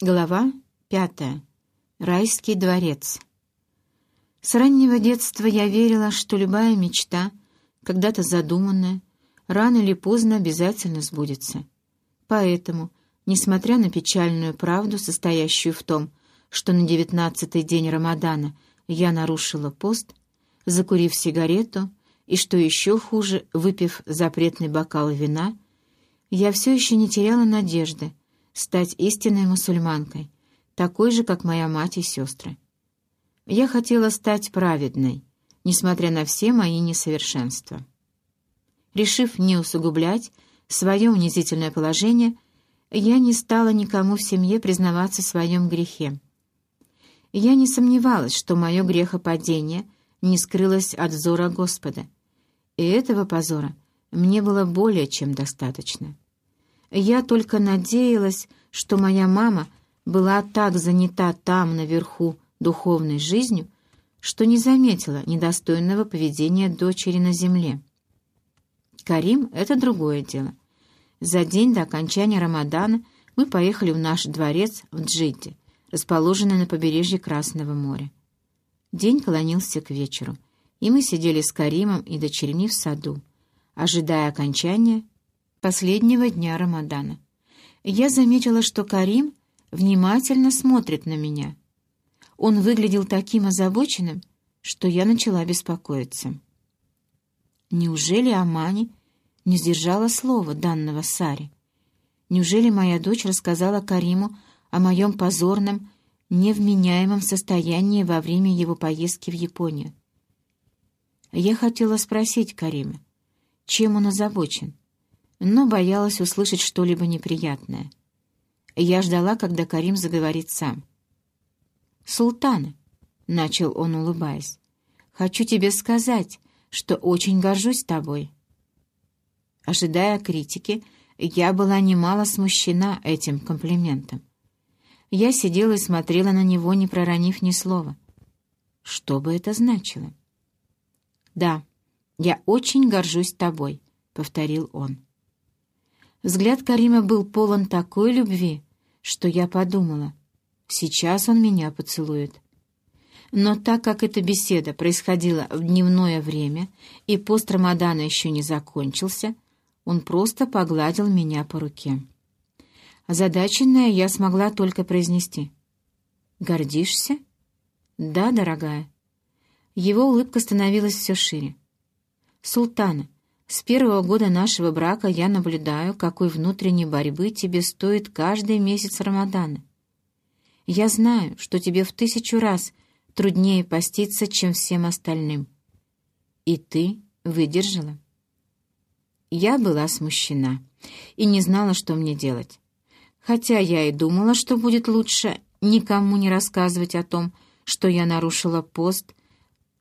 Глава пятая. Райский дворец. С раннего детства я верила, что любая мечта, когда-то задуманная, рано или поздно обязательно сбудется. Поэтому, несмотря на печальную правду, состоящую в том, что на девятнадцатый день Рамадана я нарушила пост, закурив сигарету и, что еще хуже, выпив запретный бокал вина, я все еще не теряла надежды, стать истинной мусульманкой, такой же, как моя мать и сестры. Я хотела стать праведной, несмотря на все мои несовершенства. Решив не усугублять свое унизительное положение, я не стала никому в семье признаваться в своем грехе. Я не сомневалась, что мое грехопадение не скрылось от взора Господа, и этого позора мне было более чем достаточно. Я только надеялась, что моя мама была так занята там, наверху, духовной жизнью, что не заметила недостойного поведения дочери на земле. Карим — это другое дело. За день до окончания Рамадана мы поехали в наш дворец в Джидде, расположенный на побережье Красного моря. День клонился к вечеру, и мы сидели с Каримом и дочерьми в саду, ожидая окончания последнего дня Рамадана. Я заметила, что Карим внимательно смотрит на меня. Он выглядел таким озабоченным, что я начала беспокоиться. Неужели Амани не сдержала слова данного Саре? Неужели моя дочь рассказала Кариму о моем позорном, невменяемом состоянии во время его поездки в Японию? Я хотела спросить Карима, чем он озабочен, но боялась услышать что-либо неприятное. Я ждала, когда Карим заговорит сам. «Султана», — начал он, улыбаясь, — «хочу тебе сказать, что очень горжусь тобой». Ожидая критики, я была немало смущена этим комплиментом. Я сидела и смотрела на него, не проронив ни слова. Что бы это значило? «Да, я очень горжусь тобой», — повторил он. Взгляд Карима был полон такой любви, что я подумала, сейчас он меня поцелует. Но так как эта беседа происходила в дневное время и пост Рамадана еще не закончился, он просто погладил меня по руке. Озадаченная я смогла только произнести. «Гордишься?» «Да, дорогая». Его улыбка становилась все шире. «Султана, с первого года нашего брака я наблюдаю, какой внутренней борьбы тебе стоит каждый месяц Рамадана. Я знаю, что тебе в тысячу раз труднее поститься, чем всем остальным. И ты выдержала. Я была смущена и не знала, что мне делать. Хотя я и думала, что будет лучше никому не рассказывать о том, что я нарушила пост,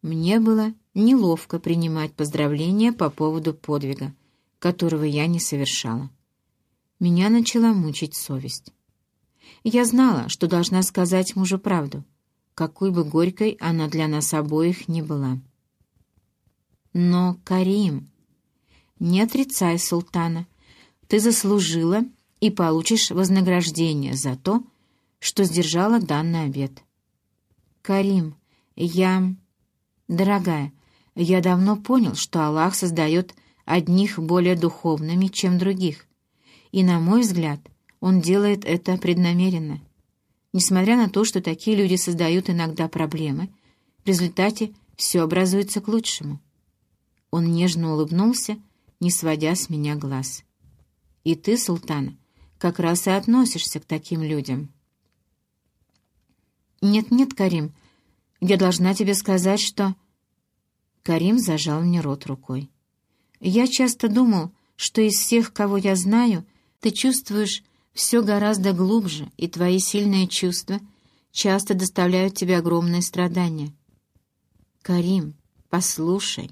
мне было неловко принимать поздравления по поводу подвига, которого я не совершала. Меня начала мучить совесть. Я знала, что должна сказать мужу правду, какой бы горькой она для нас обоих не была. Но, Карим, не отрицай султана, ты заслужила и получишь вознаграждение за то, что сдержала данный обет. Карим, я... Дорогая, я давно понял, что Аллах создает одних более духовными, чем других, и, на мой взгляд, Он делает это преднамеренно. Несмотря на то, что такие люди создают иногда проблемы, в результате все образуется к лучшему. Он нежно улыбнулся, не сводя с меня глаз. «И ты, султана, как раз и относишься к таким людям». «Нет-нет, Карим, я должна тебе сказать, что...» Карим зажал мне рот рукой. «Я часто думал, что из всех, кого я знаю, ты чувствуешь все гораздо глубже, и твои сильные чувства часто доставляют тебе огромные страдания. Карим, послушай».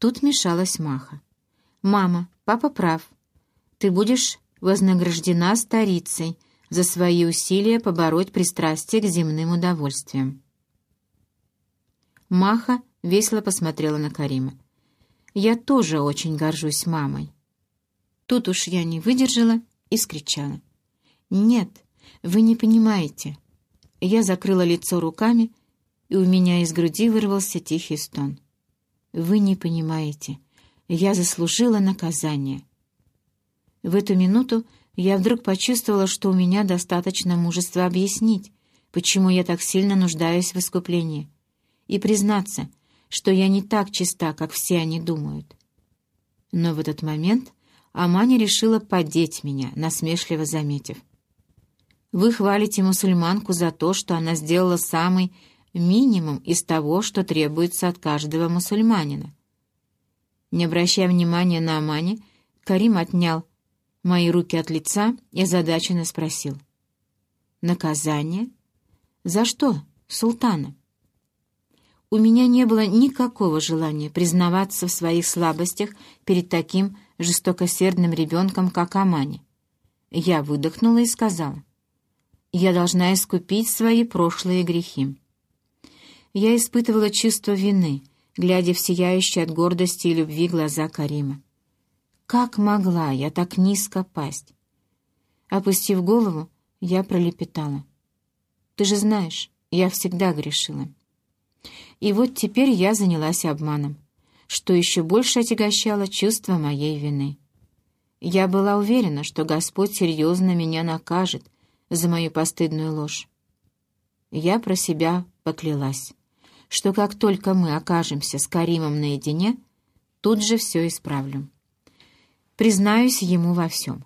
Тут мешалась Маха. «Мама, папа прав. Ты будешь вознаграждена старицей за свои усилия побороть пристрастие к земным удовольствиям». Маха весело посмотрела на Карима. «Я тоже очень горжусь мамой». Тут уж я не выдержала и скричала. «Нет, Вы не понимаете». Я закрыла лицо руками, и у меня из груди вырвался тихий стон. «Вы не понимаете. Я заслужила наказание». В эту минуту я вдруг почувствовала, что у меня достаточно мужества объяснить, почему я так сильно нуждаюсь в искуплении, и признаться, что я не так чиста, как все они думают. Но в этот момент Амани решила поддеть меня, насмешливо заметив. «Вы хвалите мусульманку за то, что она сделала самый минимум из того, что требуется от каждого мусульманина». Не обращая внимания на Амани, Карим отнял мои руки от лица и озадаченно спросил. «Наказание? За что, султана?» У меня не было никакого желания признаваться в своих слабостях перед таким жестокосердным ребенком, как Амани. Я выдохнула и сказала, «Я должна искупить свои прошлые грехи». Я испытывала чувство вины, глядя в сияющие от гордости и любви глаза Карима. Как могла я так низко пасть? Опустив голову, я пролепетала. «Ты же знаешь, я всегда грешила». И вот теперь я занялась обманом, что еще больше отягощало чувство моей вины. Я была уверена, что Господь серьезно меня накажет за мою постыдную ложь. Я про себя поклялась, что как только мы окажемся с Каримом наедине, тут же все исправлю. Признаюсь ему во всем.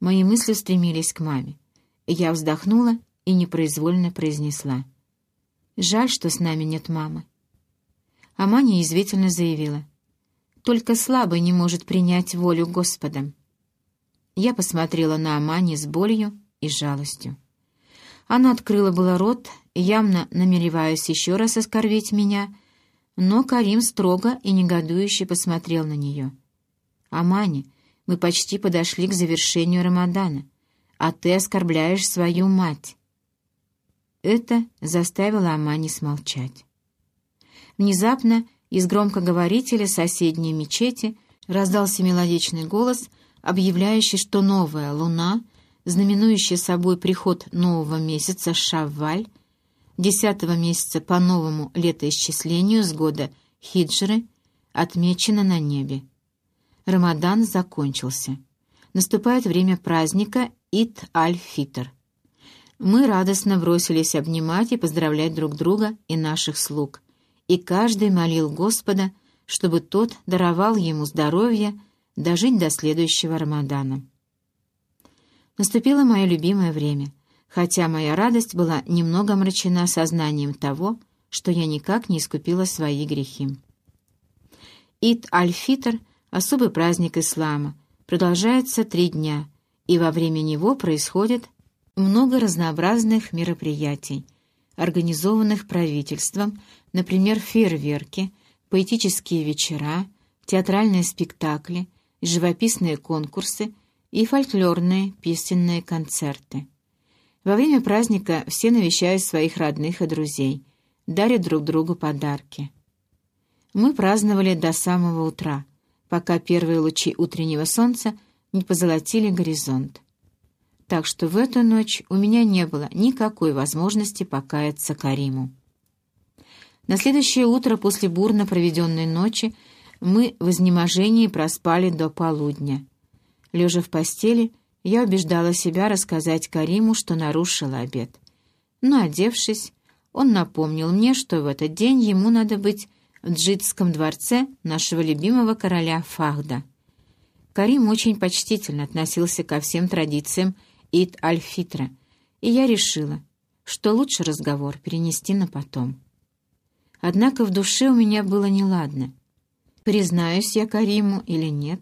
Мои мысли стремились к маме. Я вздохнула и непроизвольно произнесла — Жаль, что с нами нет мамы. А Маня язвительно заявила. Только слабый не может принять волю Господа. Я посмотрела на Амани с болью и жалостью. Она открыла было рот, явно намереваясь еще раз оскорбить меня, но Карим строго и негодующе посмотрел на нее. «Амани, мы почти подошли к завершению Рамадана, а ты оскорбляешь свою мать». Это заставило Амани смолчать. Внезапно из громкоговорителя соседней мечети раздался мелодичный голос, объявляющий, что новая луна, знаменующая собой приход нового месяца Шавваль, десятого месяца по новому летоисчислению с года хиджры, отмечена на небе. Рамадан закончился. Наступает время праздника Ит-аль-Фитр. Мы радостно бросились обнимать и поздравлять друг друга и наших слуг, и каждый молил Господа, чтобы тот даровал ему здоровье дожить до следующего Рамадана. Наступило мое любимое время, хотя моя радость была немного омрачена сознанием того, что я никак не искупила свои грехи. Ид-аль-Фитр — особый праздник ислама, продолжается три дня, и во время него происходит много разнообразных мероприятий, организованных правительством, например, фейерверки, поэтические вечера, театральные спектакли, живописные конкурсы и фольклорные песенные концерты. Во время праздника все навещают своих родных и друзей, дарят друг другу подарки. Мы праздновали до самого утра, пока первые лучи утреннего солнца не позолотили горизонт так что в эту ночь у меня не было никакой возможности покаяться Кариму. На следующее утро после бурно проведенной ночи мы в изнеможении проспали до полудня. Лежа в постели, я убеждала себя рассказать Кариму, что нарушила обед. Но, одевшись, он напомнил мне, что в этот день ему надо быть в джидском дворце нашего любимого короля Фахда. Карим очень почтительно относился ко всем традициям Ид-аль-Фитра, и я решила, что лучше разговор перенести на потом. Однако в душе у меня было неладно. Признаюсь я Кариму или нет,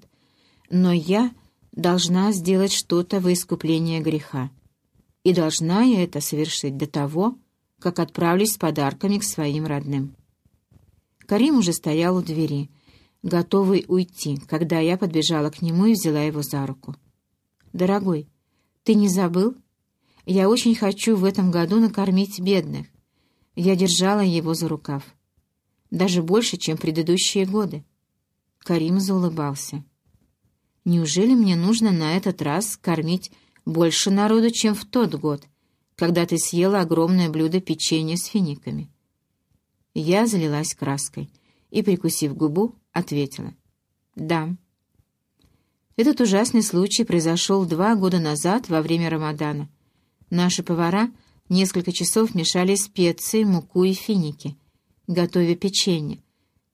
но я должна сделать что-то во искупление греха. И должна я это совершить до того, как отправлюсь с подарками к своим родным. Карим уже стоял у двери, готовый уйти, когда я подбежала к нему и взяла его за руку. «Дорогой, ты не забыл? Я очень хочу в этом году накормить бедных. Я держала его за рукав. Даже больше, чем предыдущие годы. Карим заулыбался. Неужели мне нужно на этот раз кормить больше народу, чем в тот год, когда ты съела огромное блюдо печенья с финиками. Я залилась краской и, прикусив губу, ответила. «Да». Этот ужасный случай произошел два года назад во время Рамадана. Наши повара несколько часов мешали специи, муку и финики, готовя печенье,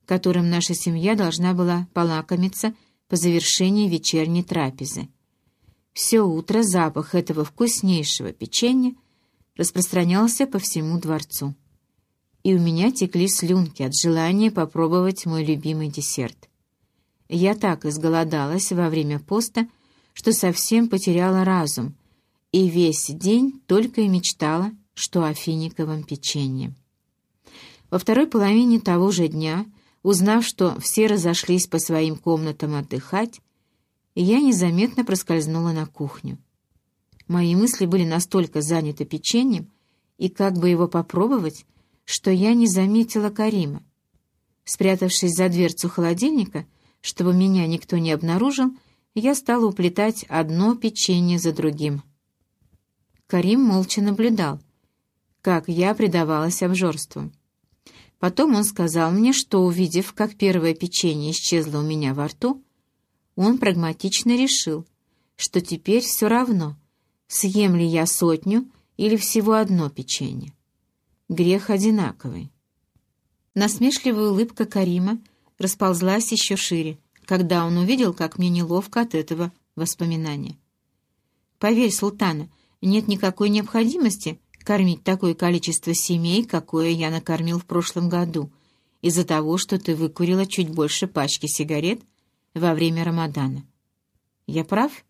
которым наша семья должна была полакомиться по завершении вечерней трапезы. Все утро запах этого вкуснейшего печенья распространялся по всему дворцу. И у меня текли слюнки от желания попробовать мой любимый десерт. Я так изголодалась во время поста, что совсем потеряла разум, и весь день только и мечтала, что о финиковом печенье. Во второй половине того же дня, узнав, что все разошлись по своим комнатам отдыхать, я незаметно проскользнула на кухню. Мои мысли были настолько заняты печеньем, и как бы его попробовать, что я не заметила Карима. Спрятавшись за дверцу холодильника, чтобы меня никто не обнаружил, я стала уплетать одно печенье за другим. Карим молча наблюдал, как я предавалась обжорству. Потом он сказал мне, что, увидев, как первое печенье исчезло у меня во рту, он прагматично решил, что теперь все равно, съем ли я сотню или всего одно печенье. Грех одинаковый. Насмешливая улыбка Карима расползлась еще шире, когда он увидел, как мне неловко от этого воспоминания. «Поверь, Султана, нет никакой необходимости кормить такое количество семей, какое я накормил в прошлом году, из-за того, что ты выкурила чуть больше пачки сигарет во время Рамадана. Я прав?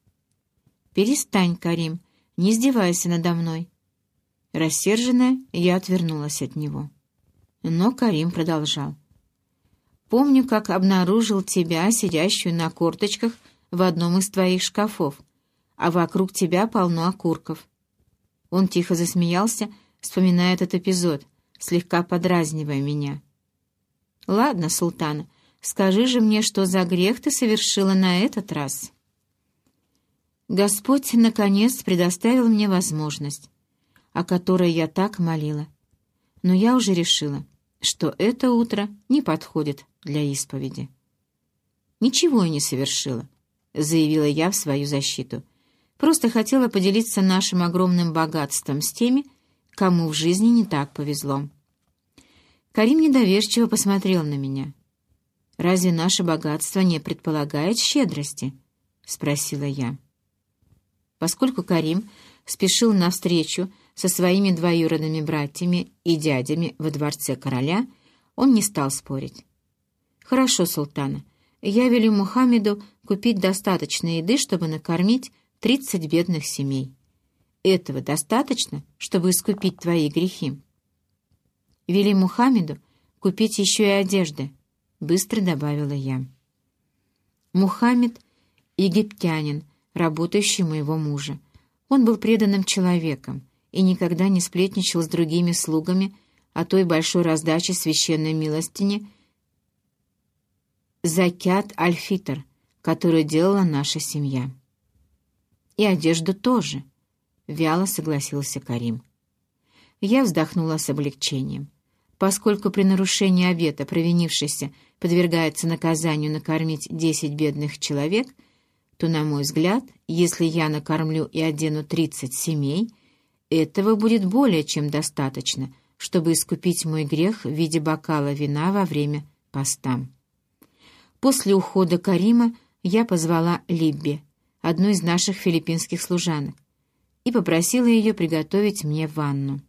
Перестань, Карим, не издевайся надо мной. Рассерженная, я отвернулась от него. Но Карим продолжал. Помню, как обнаружил тебя, сидящую на корточках в одном из твоих шкафов, а вокруг тебя полно окурков. Он тихо засмеялся, вспоминая этот эпизод, слегка подразнивая меня. «Ладно, Султана, Скажи же мне, что за грех ты совершила на этот раз?» Господь, наконец, предоставил мне возможность, о которой я так молила. Но я уже решила, что это утро не подходит для исповеди. «Ничего я не совершила», — заявила я в свою защиту. «Просто хотела поделиться нашим огромным богатством с теми, кому в жизни не так повезло». Карим недоверчиво посмотрел на меня — Разве наше богатство не предполагает щедрости?» — спросила я. Поскольку Карим спешил навстречу со своими двоюродными братьями и дядями во дворце короля, он не стал спорить. «Хорошо, султана, я велю Мухаммеду купить достаточно еды, чтобы накормить тридцать бедных семей. Этого достаточно, чтобы искупить твои грехи. Вели Мухаммеду купить еще и одежды, — быстро добавила я. Мухаммед — египтянин, работающий моего мужа. Он был преданным человеком и никогда не сплетничал с другими слугами о той большой раздаче священной милостини «Закят Аль-Фитр», которую делала наша семья. «И одежду тоже», — вяло согласился Карим. Я вздохнула с облегчением. Поскольку при нарушении обета провинившийся подвергается наказанию накормить десять бедных человек, то, на мой взгляд, если я накормлю и одену тридцать семей, этого будет более чем достаточно, чтобы искупить мой грех в виде бокала вина во время поста. После ухода Карима я позвала Либби, одну из наших филиппинских служанок, и попросила ее приготовить мне ванну.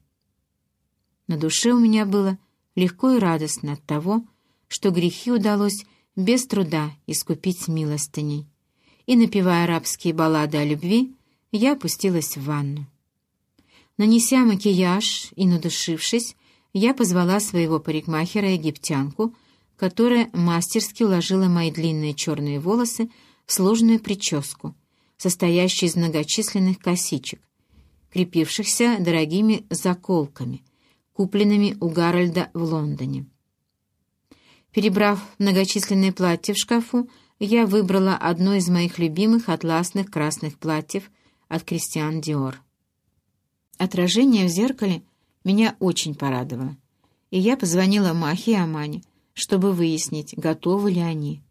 На душе у меня было легко и радостно от того, что грехи удалось без труда искупить милостыней. И, напевая арабские баллады о любви, я опустилась в ванну. Нанеся макияж и надушившись, я позвала своего парикмахера-египтянку, которая мастерски уложила мои длинные черные волосы в сложную прическу, состоящую из многочисленных косичек, крепившихся дорогими заколками — купленными у Гарольда в Лондоне. Перебрав многочисленные платья в шкафу, я выбрала одно из моих любимых атласных красных платьев от Кристиан Диор. Отражение в зеркале меня очень порадовало, и я позвонила Махе и Амане, чтобы выяснить, готовы ли они.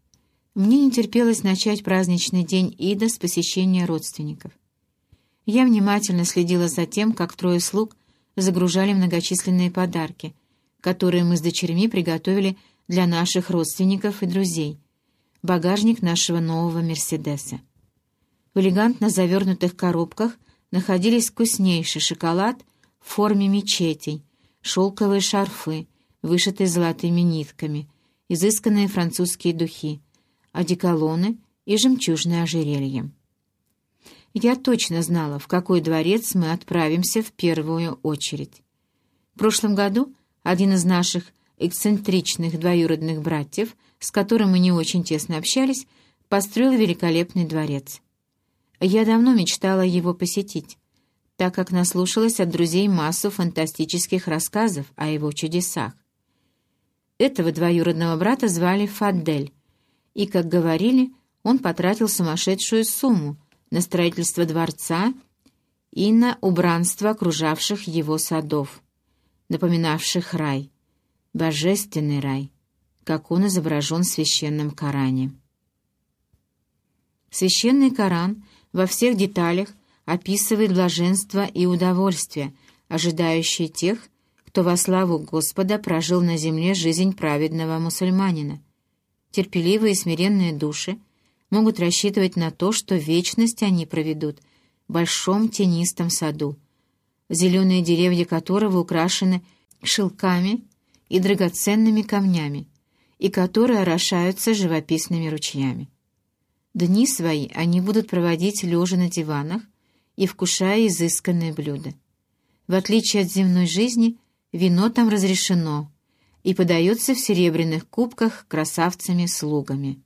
Мне не терпелось начать праздничный день Ида с посещения родственников. Я внимательно следила за тем, как трое слуг загружали многочисленные подарки, которые мы с дочерьми приготовили для наших родственников и друзей, багажник нашего нового «Мерседеса». В элегантно завернутых коробках находились вкуснейший шоколад в форме мечетей, шелковые шарфы, вышитые золотыми нитками, изысканные французские духи, одеколоны и жемчужное ожерелье. Я точно знала, в какой дворец мы отправимся в первую очередь. В прошлом году один из наших эксцентричных двоюродных братьев, с которым мы не очень тесно общались, построил великолепный дворец. Я давно мечтала его посетить, так как наслушалась от друзей массу фантастических рассказов о его чудесах. Этого двоюродного брата звали Фаддель, и, как говорили, он потратил сумасшедшую сумму на строительство дворца и на убранство окружавших его садов, напоминавших рай, божественный рай, как он изображен в священном Коране. Священный Коран во всех деталях описывает блаженство и удовольствие, ожидающие тех, кто во славу Господа прожил на земле жизнь праведного мусульманина. Терпеливые и смиренные души могут рассчитывать на то, что вечность они проведут в большом тенистом саду, зеленые деревья которого украшены шелками и драгоценными камнями, и которые орошаются живописными ручьями. Дни свои они будут проводить лежа на диванах и вкушая изысканные блюда. В отличие от земной жизни, вино там разрешено и подается в серебряных кубках красавцами-слугами.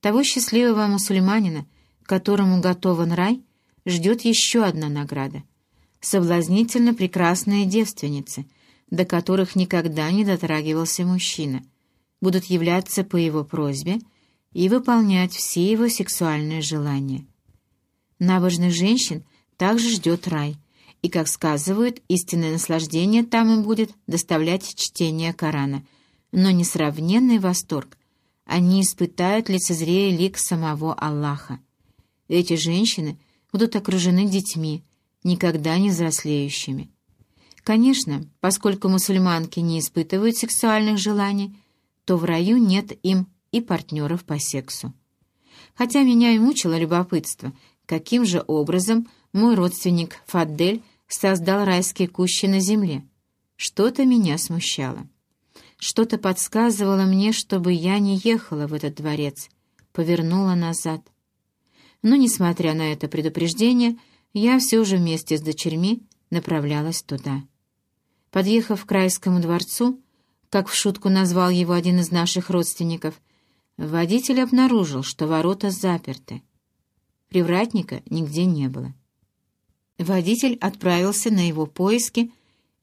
Того счастливого мусульманина, которому готован рай, ждет еще одна награда — соблазнительно прекрасные девственницы, до которых никогда не дотрагивался мужчина, будут являться по его просьбе и выполнять все его сексуальные желания. Набожных женщин также ждет рай — и, как сказывают, истинное наслаждение там им будет доставлять чтение Корана, но несравненный восторг они испытают лицезрея лик самого Аллаха. Эти женщины будут окружены детьми, никогда не взрослеющими. Конечно, поскольку мусульманки не испытывают сексуальных желаний, то в раю нет им и партнеров по сексу. Хотя меня и мучило любопытство, каким же образом мой родственник Фаддель создал райские кущи на земле. Что-то меня смущало. Что-то подсказывало мне, чтобы я не ехала в этот дворец, повернула назад. Но, несмотря на это предупреждение, я все же вместе с дочерьми направлялась туда. Подъехав к райскому дворцу, как в шутку назвал его один из наших родственников, водитель обнаружил, что ворота заперты. Привратника нигде не было. Водитель отправился на его поиски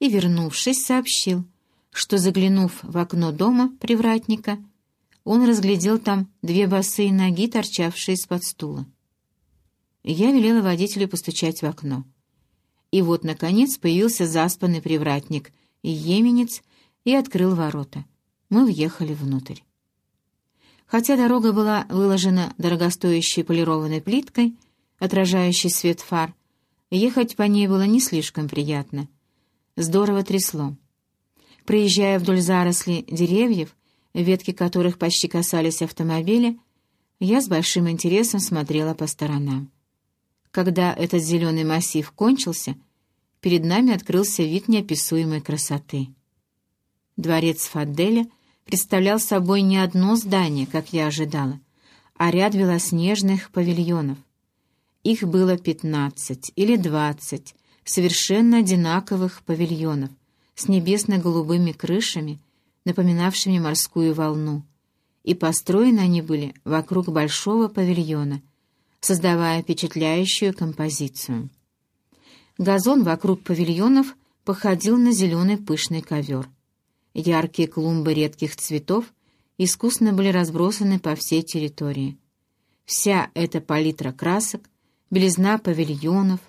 и, вернувшись, сообщил, что, заглянув в окно дома привратника, он разглядел там две босые ноги, торчавшие из-под стула. Я велела водителю постучать в окно. И вот, наконец, появился заспанный привратник и еменец и открыл ворота. Мы въехали внутрь. Хотя дорога была выложена дорогостоящей полированной плиткой, отражающей свет фар, Ехать по ней было не слишком приятно. Здорово трясло. Проезжая вдоль зарослей деревьев, ветки которых почти касались автомобиля, я с большим интересом смотрела по сторонам. Когда этот зеленый массив кончился, перед нами открылся вид неописуемой красоты. Дворец Фаделя представлял собой не одно здание, как я ожидала, а ряд белоснежных павильонов — их было пятнадцать или двадцать совершенно одинаковых павильонов с небесно-голубыми крышами, напоминавшими морскую волну, и построены они были вокруг большого павильона, создавая впечатляющую композицию. Газон вокруг павильонов походил на зеленый пышный ковер. Яркие клумбы редких цветов искусно были разбросаны по всей территории. Вся эта палитра красок белизна павильонов,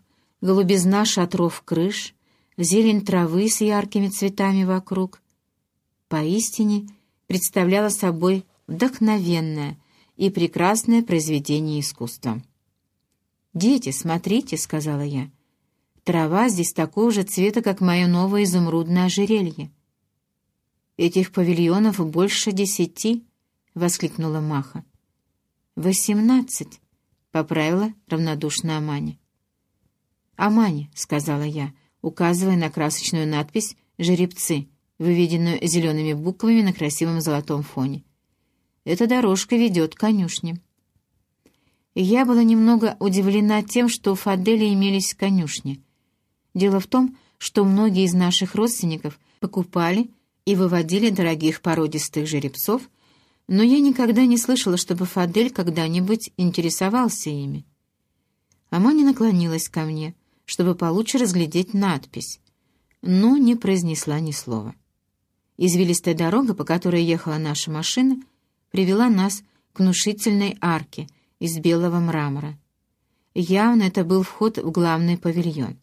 голубизна шатров крыш, зелень травы с яркими цветами вокруг. Поистине представляла собой вдохновенное и прекрасное произведение искусства. «Дети, смотрите», — сказала я, — «трава здесь такого же цвета, как мое новое изумрудное ожерелье». «Этих павильонов больше десяти», — воскликнула Маха. «Восемнадцать», — поправила равнодушная Амани. «Амани», — сказала я, указывая на красочную надпись «Жеребцы», выведенную зелеными буквами на красивом золотом фоне. «Эта дорожка ведет к конюшне». Я была немного удивлена тем, что у Фаделя имелись конюшни. Дело в том, что многие из наших родственников покупали и выводили дорогих породистых жеребцов, но я никогда не слышала, чтобы Фадель когда-нибудь интересовался ими. Амани наклонилась ко мне — чтобы получше разглядеть надпись, но не произнесла ни слова. Извилистая дорога, по которой ехала наша машина, привела нас к внушительной арке из белого мрамора. Явно это был вход в главный павильон.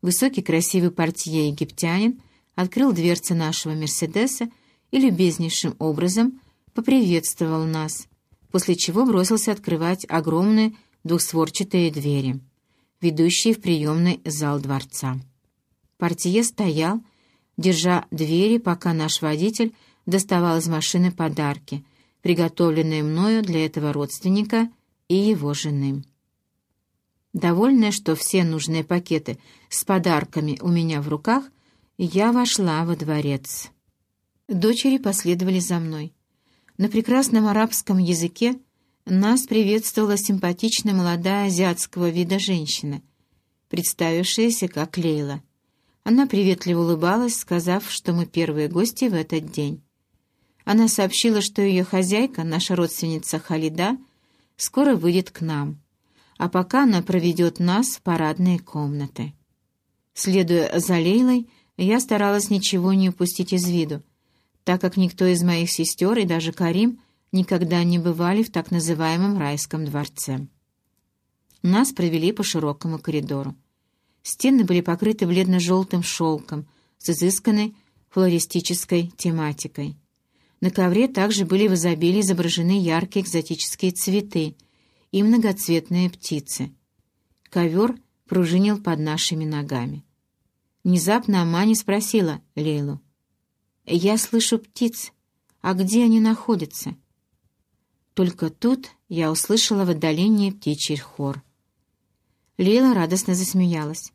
Высокий красивый портье египтянин открыл дверцы нашего «Мерседеса» и любезнейшим образом поприветствовал нас, после чего бросился открывать огромные двухстворчатые двери ведущий в приемный зал дворца. Портье стоял, держа двери, пока наш водитель доставал из машины подарки, приготовленные мною для этого родственника и его жены. Довольная, что все нужные пакеты с подарками у меня в руках, я вошла во дворец. Дочери последовали за мной. На прекрасном арабском языке нас приветствовала симпатичная молодая азиатского вида женщина, представившаяся как Лейла. Она приветливо улыбалась, сказав, что мы первые гости в этот день. Она сообщила, что ее хозяйка, наша родственница Халида, скоро выйдет к нам, а пока она проведет нас в парадные комнаты. Следуя за Лейлой, я старалась ничего не упустить из виду, так как никто из моих сестер и даже Карим — никогда не бывали в так называемом райском дворце. Нас провели по широкому коридору. Стены были покрыты бледно-желтым шелком с изысканной флористической тематикой. На ковре также были в изобилии изображены яркие экзотические цветы и многоцветные птицы. Ковер пружинил под нашими ногами. Внезапно Амани спросила Лейлу. «Я слышу птиц. А где они находятся?» Только тут я услышала в отдалении птичий хор. Лейла радостно засмеялась.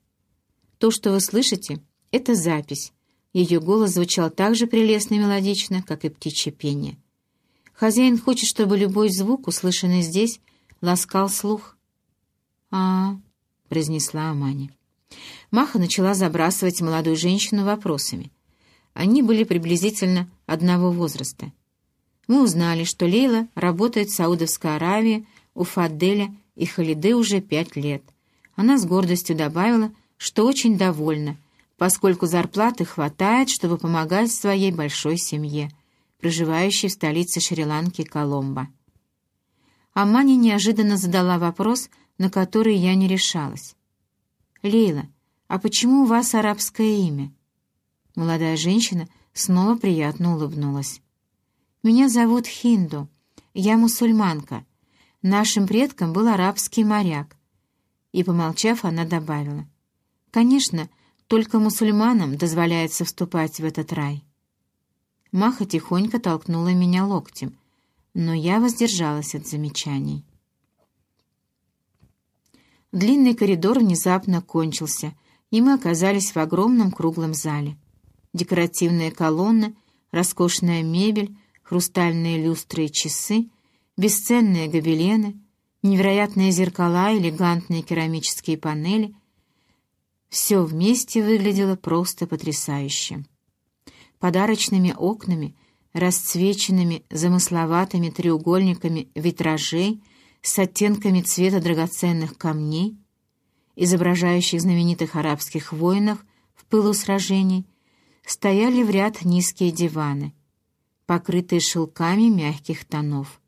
«То, что вы слышите, — это запись». Ее голос звучал так же прелестно и мелодично, как и птичье пение. Хозяин хочет, чтобы любой звук, услышанный здесь, ласкал слух. а, -а, -а произнесла Амани. Маха начала забрасывать молодую женщину вопросами. Они были приблизительно одного возраста — мы узнали, что Лейла работает в Саудовской Аравии у Фадделя и Халиды уже пять лет. Она с гордостью добавила, что очень довольна, поскольку зарплаты хватает, чтобы помогать своей большой семье, проживающей в столице Шри-Ланки Коломбо. Амани неожиданно задала вопрос, на который я не решалась. «Лейла, а почему у вас арабское имя?» Молодая женщина снова приятно улыбнулась. Меня зовут Хинду. Я мусульманка. Нашим предком был арабский моряк». И, помолчав, она добавила. «Конечно, только мусульманам дозволяется вступать в этот рай». Маха тихонько толкнула меня локтем, но я воздержалась от замечаний. Длинный коридор внезапно кончился, и мы оказались в огромном круглом зале. Декоративная колонна, роскошная мебель — хрустальные люстры и часы, бесценные гобелены, невероятные зеркала, элегантные керамические панели. Все вместе выглядело просто потрясающе. Подарочными окнами, расцвеченными замысловатыми треугольниками витражей с оттенками цвета драгоценных камней, изображающих знаменитых арабских воинов в пылу сражений, стояли в ряд низкие диваны, покрытые шелками мягких тонов.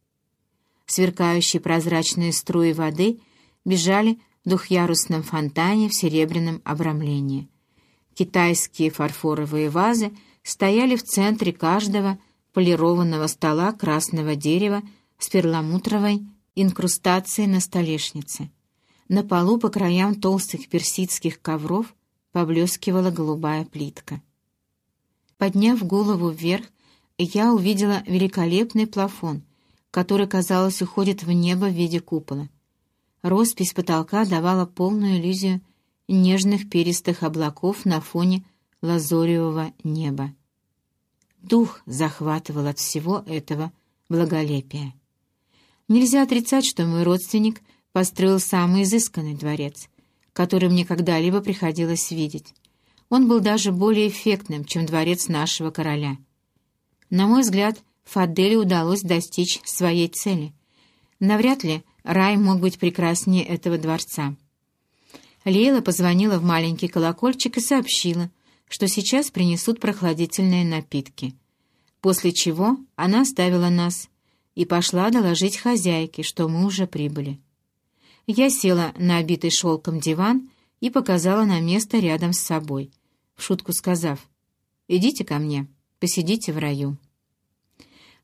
Сверкающие прозрачные струи воды бежали в двухъярусном фонтане в серебряном обрамлении. Китайские фарфоровые вазы стояли в центре каждого полированного стола красного дерева с перламутровой инкрустацией на столешнице. На полу по краям толстых персидских ковров поблескивала голубая плитка. Подняв голову вверх, я увидела великолепный плафон, который, казалось, уходит в небо в виде купола. Роспись потолка давала полную иллюзию нежных перистых облаков на фоне лазоревого неба. Дух захватывал от всего этого благолепия. Нельзя отрицать, что мой родственник построил самый изысканный дворец, который мне когда-либо приходилось видеть. Он был даже более эффектным, чем дворец нашего короля. На мой взгляд, Фаделе удалось достичь своей цели. Навряд ли рай мог быть прекраснее этого дворца. Лейла позвонила в маленький колокольчик и сообщила, что сейчас принесут прохладительные напитки. После чего она оставила нас и пошла доложить хозяйке, что мы уже прибыли. Я села на обитый шелком диван и показала на место рядом с собой, в шутку сказав, «Идите ко мне, посидите в раю».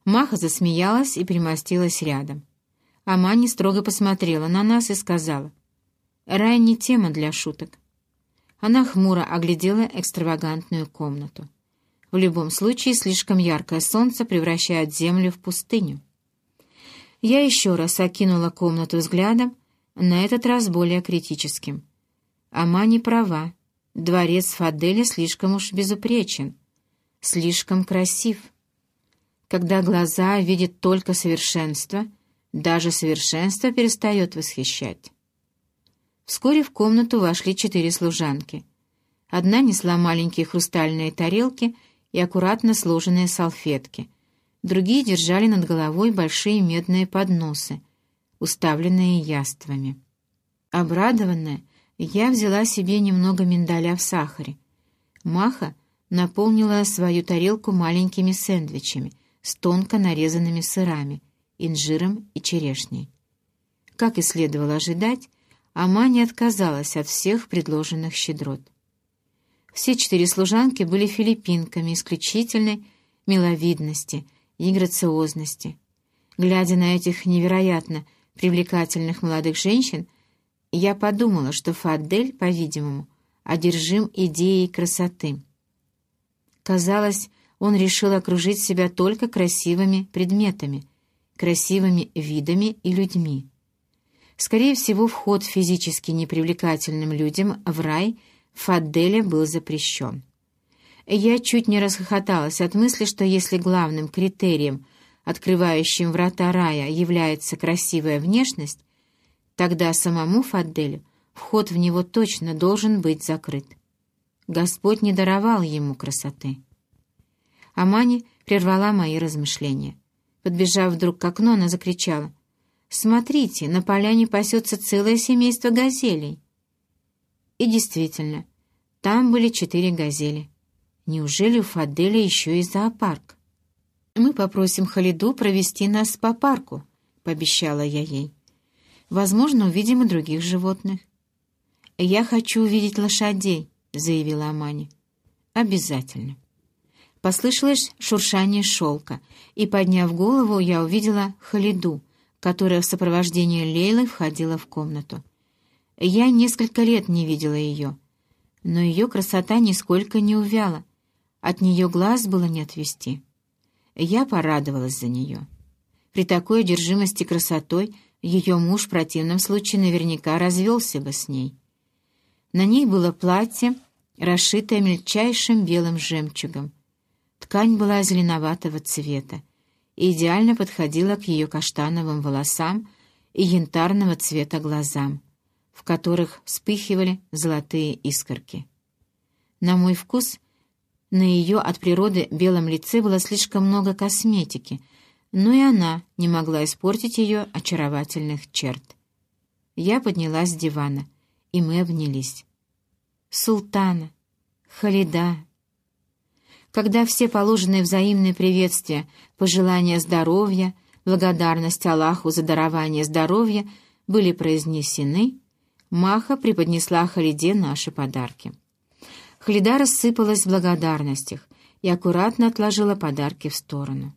Маха засмеялась и примостилась рядом. А Мани строго посмотрела на нас и сказала, «Рай не тема для шуток». Она хмуро оглядела экстравагантную комнату. В любом случае, слишком яркое солнце превращает землю в пустыню. Я еще раз окинула комнату взглядом, на этот раз более критическим. Ама не права. Дворец Фаделя слишком уж безупречен, слишком красив. Когда глаза видят только совершенство — даже совершенство перестает восхищать. Вскоре в комнату вошли четыре служанки. Одна несла маленькие хрустальные тарелки и аккуратно сложенные салфетки. Другие держали над головой большие медные подносы, уставленные яствами. Обрадованная, я взяла себе немного миндаля в сахаре. Маха наполнила свою тарелку маленькими сэндвичами с тонко нарезанными сырами — инжиром и черешней. Как и следовало ожидать, Ама не отказалась от всех предложенных щедрот. Все четыре служанки были филиппинками исключительной миловидности и грациозности. Глядя на этих невероятно привлекательных молодых женщин, я подумала, что Фадель, по-видимому, одержим идеей красоты. Казалось, он решил окружить себя только красивыми предметами — красивыми видами и людьми. Скорее всего, вход физически непривлекательным людям в рай в Фадделе был запрещен. Я чуть не расхохоталась от мысли, что если главным критерием, открывающим врата рая, является красивая внешность, тогда самому Фадделю вход в него точно должен быть закрыт. Господь не даровал ему красоты. Амани прервала мои размышления. Подбежав вдруг к окну, она закричала. «Смотрите, на поляне пасется целое семейство газелей!» И действительно, там были четыре газели. Неужели у Фаделя еще и зоопарк? «Мы попросим Халиду провести нас по парку», — пообещала я ей. «Возможно, увидим и других животных». «Я хочу увидеть лошадей», — заявила Амани. «Обязательно». Послышалось шуршание шелка, и, подняв голову, я увидела Халиду, которая в сопровождении Лейлы входила в комнату. Я несколько лет не видела ее, но ее красота нисколько не увяла, от нее глаз было не отвести. Я порадовалась за нее. При такой одержимости красотой ее муж в противном случае наверняка развелся бы с ней. На ней было платье, расшитое мельчайшим белым жемчугом, Ткань была зеленоватого цвета и идеально подходила к ее каштановым волосам и янтарного цвета глазам, в которых вспыхивали золотые искорки. На мой вкус, на ее от природы белом лице было слишком много косметики, но и она не могла испортить ее очаровательных черт. Я поднялась с дивана, и мы обнялись. «Султана! Халида!» когда все положенные взаимные приветствия, пожелания здоровья, благодарность Аллаху за дарование здоровья были произнесены, Маха преподнесла Халиде наши подарки. Халида рассыпалась в благодарностях и аккуратно отложила подарки в сторону.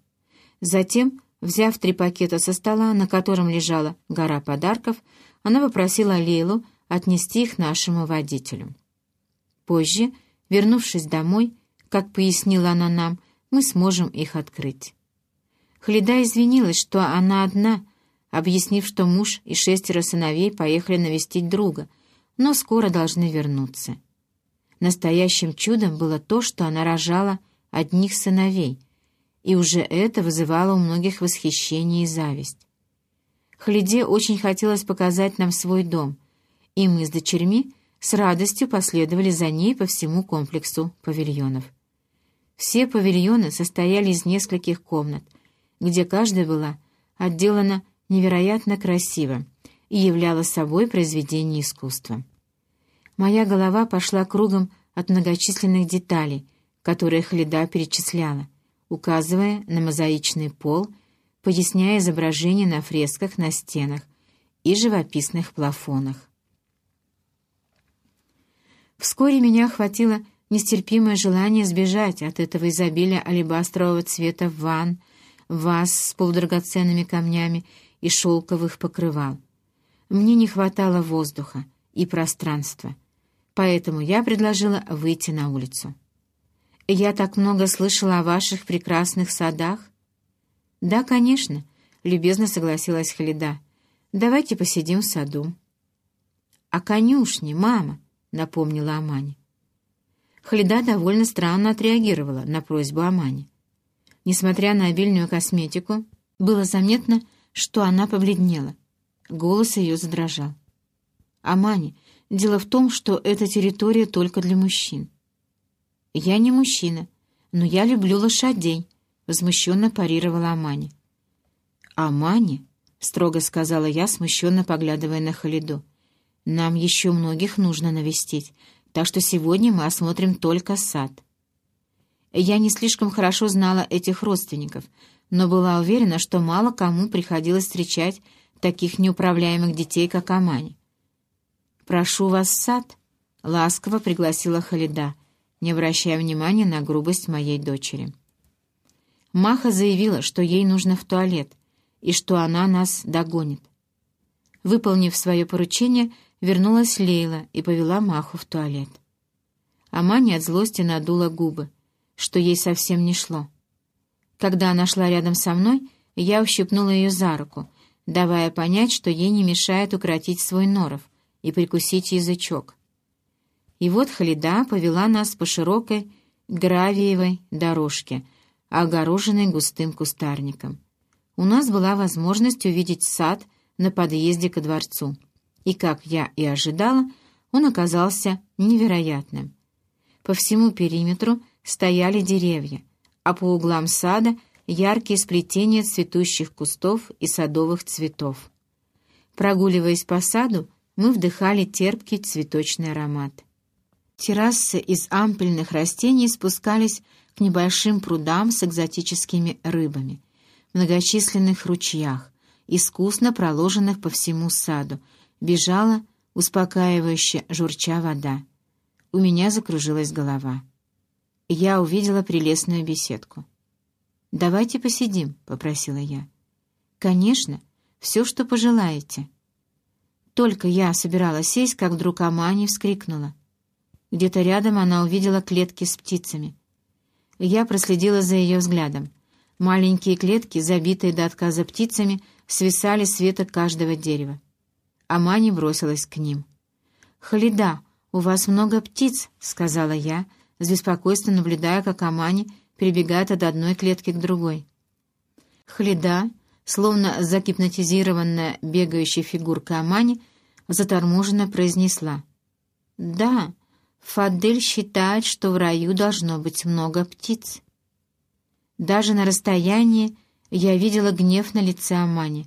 Затем, взяв три пакета со стола, на котором лежала гора подарков, она попросила Лейлу отнести их нашему водителю. Позже, вернувшись домой, как пояснила она нам, мы сможем их открыть. Халида извинилась, что она одна, объяснив, что муж и шестеро сыновей поехали навестить друга, но скоро должны вернуться. Настоящим чудом было то, что она рожала одних сыновей, и уже это вызывало у многих восхищение и зависть. Халиде очень хотелось показать нам свой дом, и мы с дочерьми с радостью последовали за ней по всему комплексу павильонов. Все павильоны состояли из нескольких комнат, где каждая была отделана невероятно красиво и являла собой произведение искусства. Моя голова пошла кругом от многочисленных деталей, которые Халида перечисляла, указывая на мозаичный пол, поясняя изображения на фресках на стенах и живописных плафонах. Вскоре меня охватило нестерпимое желание сбежать от этого изобилия алебастрового цвета ванн, ваз с полудрагоценными камнями и шелковых покрывал. Мне не хватало воздуха и пространства — поэтому я предложила выйти на улицу. «Я так много слышала о ваших прекрасных садах». «Да, конечно», — любезно согласилась Халида. «Давайте посидим в саду». «А конюшни, мама», — напомнила Амани. Халида довольно странно отреагировала на просьбу Амани. Несмотря на обильную косметику, было заметно, что она побледнела. Голос ее задрожал. «Амани, Дело в том, что эта территория только для мужчин. «Я не мужчина, но я люблю лошадей», — возмущенно парировала Амани. «Амани?» — строго сказала я, смущенно поглядывая на Халиду. «Нам еще многих нужно навестить, так что сегодня мы осмотрим только сад». Я не слишком хорошо знала этих родственников, но была уверена, что мало кому приходилось встречать таких неуправляемых детей, как Амани. «Прошу вас сад», — ласково пригласила Халида, не обращая внимания на грубость моей дочери. Маха заявила, что ей нужно в туалет и что она нас догонит. Выполнив свое поручение, вернулась Лейла и повела Маху в туалет. Амани от злости надула губы, что ей совсем не шло. Когда она шла рядом со мной, я ущипнула ее за руку, давая понять, что ей не мешает укротить свой норов — и прикусить язычок. И вот Халида повела нас по широкой гравиевой дорожке, огороженной густым кустарником. У нас была возможность увидеть сад на подъезде ко дворцу, и, как я и ожидала, он оказался невероятным. По всему периметру стояли деревья, а по углам сада яркие сплетения цветущих кустов и садовых цветов. Прогуливаясь по саду, мы вдыхали терпкий цветочный аромат. Террасы из ампельных растений спускались к небольшим прудам с экзотическими рыбами, многочисленных ручьях, искусно проложенных по всему саду, бежала, успокаивающе журча вода. У меня закружилась голова. Я увидела прелестную беседку. «Давайте посидим», — попросила я. «Конечно, все, что пожелаете». Только я собиралась сесть, как вдруг Амани вскрикнула. Где-то рядом она увидела клетки с птицами. Я проследила за ее взглядом. Маленькие клетки, забитые до отказа птицами, свисали с веток каждого дерева. Амани бросилась к ним. «Халида, у вас много птиц», — сказала я, с беспокойством наблюдая, как Амани перебегает от одной клетки к другой. Халида, словно загипнотизированная бегающей фигуркой Амани, заторможенно произнесла. «Да, Фадель считает, что в раю должно быть много птиц». Даже на расстоянии я видела гнев на лице Амани.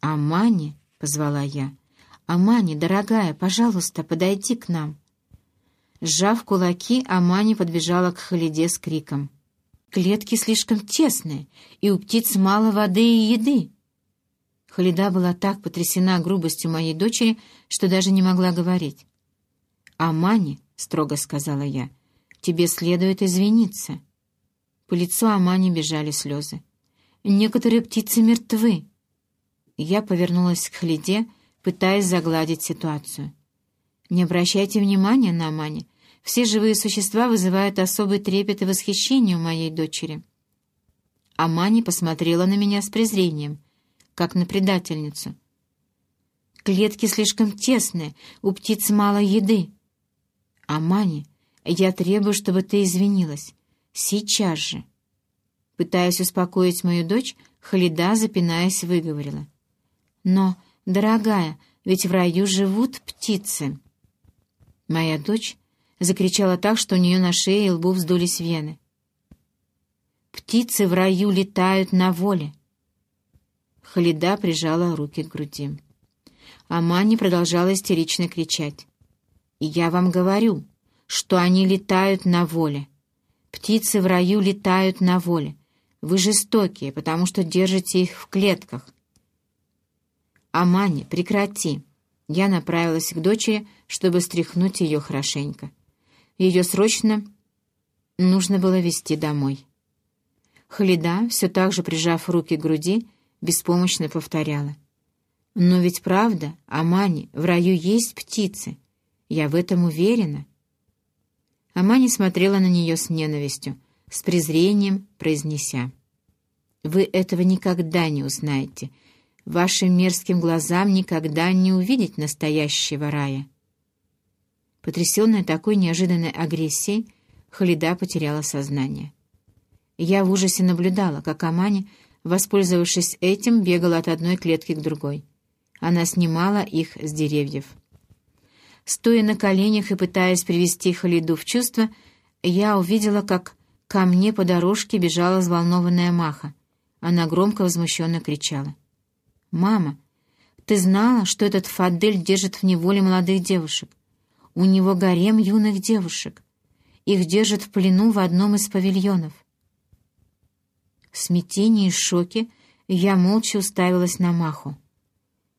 «Амани», — позвала я, — «Амани, дорогая, пожалуйста, подойди к нам». Сжав кулаки, Амани подбежала к Халиде с криком. «Клетки слишком тесные, и у птиц мало воды и еды». Халида была так потрясена грубостью моей дочери, что даже не могла говорить. «Амани», — строго сказала я, — «тебе следует извиниться». По лицу Амани бежали слезы. «Некоторые птицы мертвы». Я повернулась к Халиде, пытаясь загладить ситуацию. «Не обращайте внимания на Амани. Все живые существа вызывают особый трепет и восхищение у моей дочери». Амани посмотрела на меня с презрением — как на предательницу. Клетки слишком тесные, у птиц мало еды. Амани, я требую, чтобы ты извинилась. Сейчас же. Пытаясь успокоить мою дочь, Халида, запинаясь, выговорила. Но, дорогая, ведь в раю живут птицы. Моя дочь закричала так, что у нее на шее и лбу вздулись вены. «Птицы в раю летают на воле. Халида прижала руки к груди. А Мани продолжала истерично кричать. «Я вам говорю, что они летают на воле. Птицы в раю летают на воле. Вы жестокие, потому что держите их в клетках». «Амани, прекрати!» Я направилась к дочери, чтобы стряхнуть ее хорошенько. Ее срочно нужно было везти домой. Халида, все так же прижав руки к груди, беспомощно повторяла. «Но ведь правда, Амани, в раю есть птицы. Я в этом уверена». Амани смотрела на нее с ненавистью, с презрением произнеся. «Вы этого никогда не узнаете. Вашим мерзким глазам никогда не увидеть настоящего рая». Потрясенная такой неожиданной агрессией, Халида потеряла сознание. Я в ужасе наблюдала, как Амани воспользовавшись этим, бегала от одной клетки к другой. Она снимала их с деревьев. Стоя на коленях и пытаясь привести Халиду в чувство, я увидела, как ко мне по дорожке бежала взволнованная Маха. Она громко возмущенно кричала. «Мама, ты знала, что этот Фадель держит в неволе молодых девушек? У него гарем юных девушек. Их держат в плену в одном из павильонов. В смятении и шоке я молча уставилась на Маху.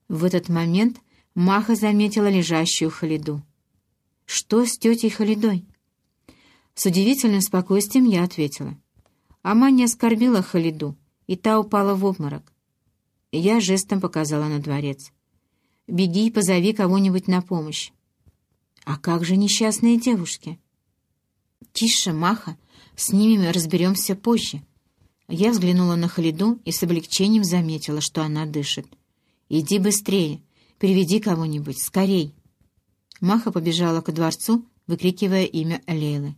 В этот момент Маха заметила лежащую Халиду. «Что с тетей Халидой?» С удивительным спокойствием я ответила. Ама не оскорбила Халиду, и та упала в обморок. Я жестом показала на дворец. «Беги и позови кого-нибудь на помощь». «А как же несчастные девушки?» «Тише, Маха, с ними разберемся позже», я взглянула на Халиду и с облегчением заметила, что она дышит. «Иди быстрее, приведи кого-нибудь, скорей!» Маха побежала ко дворцу, выкрикивая имя Лейлы.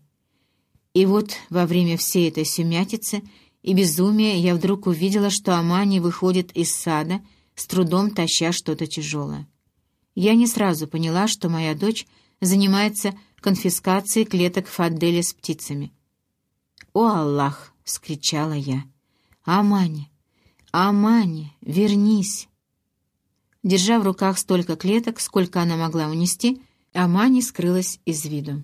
И вот во время всей этой сумятицы и безумия я вдруг увидела, что Амани выходит из сада, с трудом таща что-то тяжелое. Я не сразу поняла, что моя дочь занимается конфискацией клеток Фадделя с птицами. «О, Аллах!» — скричала я. «Амани! Амани! Вернись!» Держа в руках столько клеток, сколько она могла унести, Амани скрылась из виду.